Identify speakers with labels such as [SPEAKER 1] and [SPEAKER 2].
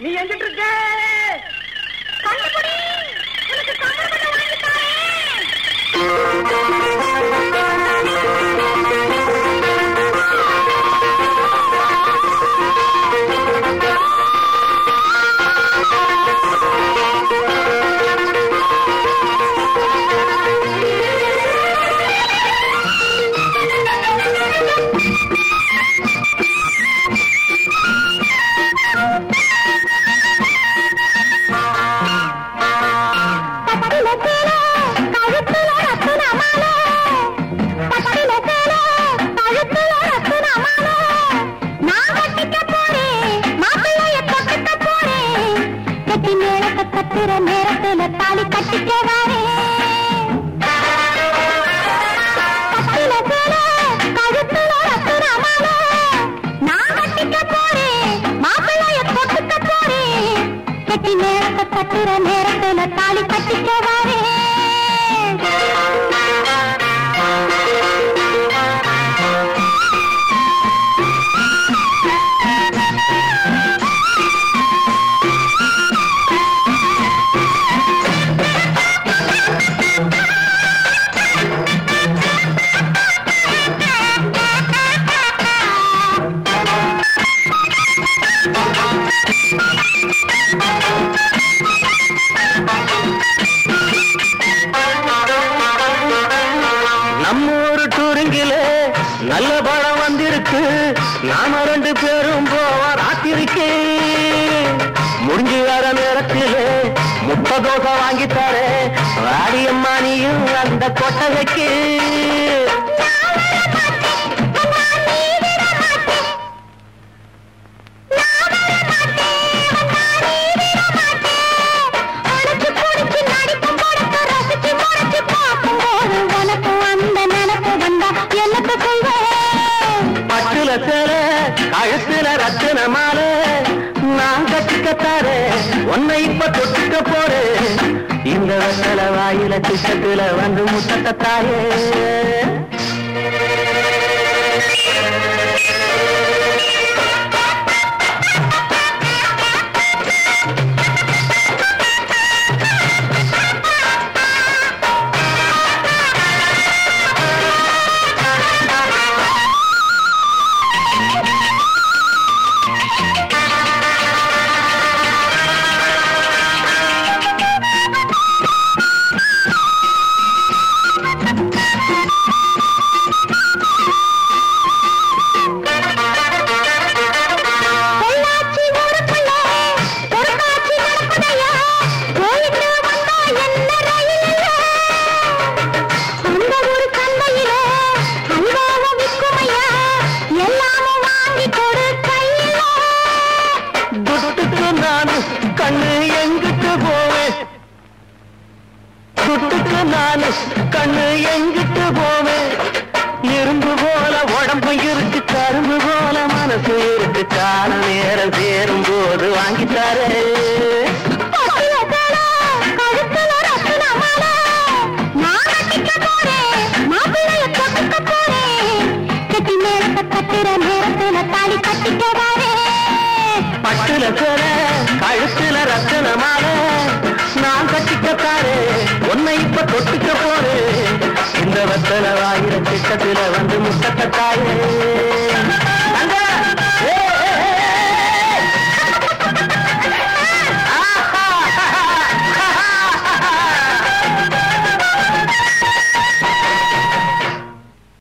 [SPEAKER 1] நீ எங்கிட்டு இருக்க?
[SPEAKER 2] போறேன் மாப்பிள்ளைய கட்டிக்க போறேன் கட்டி நேரத்தை கட்டுற நேரத்துல தாலி கட்டிக்க
[SPEAKER 3] நாம ரெண்டு பேரும் போவோம் ராத்திரிக்கு. முடிஞ்சு வர நேரத்தில் முட்டை தோசை வாங்கி தரேன். வாடியம்மா நீயும் அந்த கொட்டகைக்கு. கழுத்துல ரத்தின மாலை நான் கட்டிக்கத்தாரு. உன்னை இப்ப தொட்டுக்க போறேன் இந்த வசல வாயில திட்டத்துல வந்து முத்தத்தாயே நான் கண்ணு எங்கிட்டு போவேன் இரும்பு போல உடம்பு இருக்கு கரும்பு போல மனசு இருக்கு. கால நேரம் சேரும் போது வாங்கித்தாரே बताए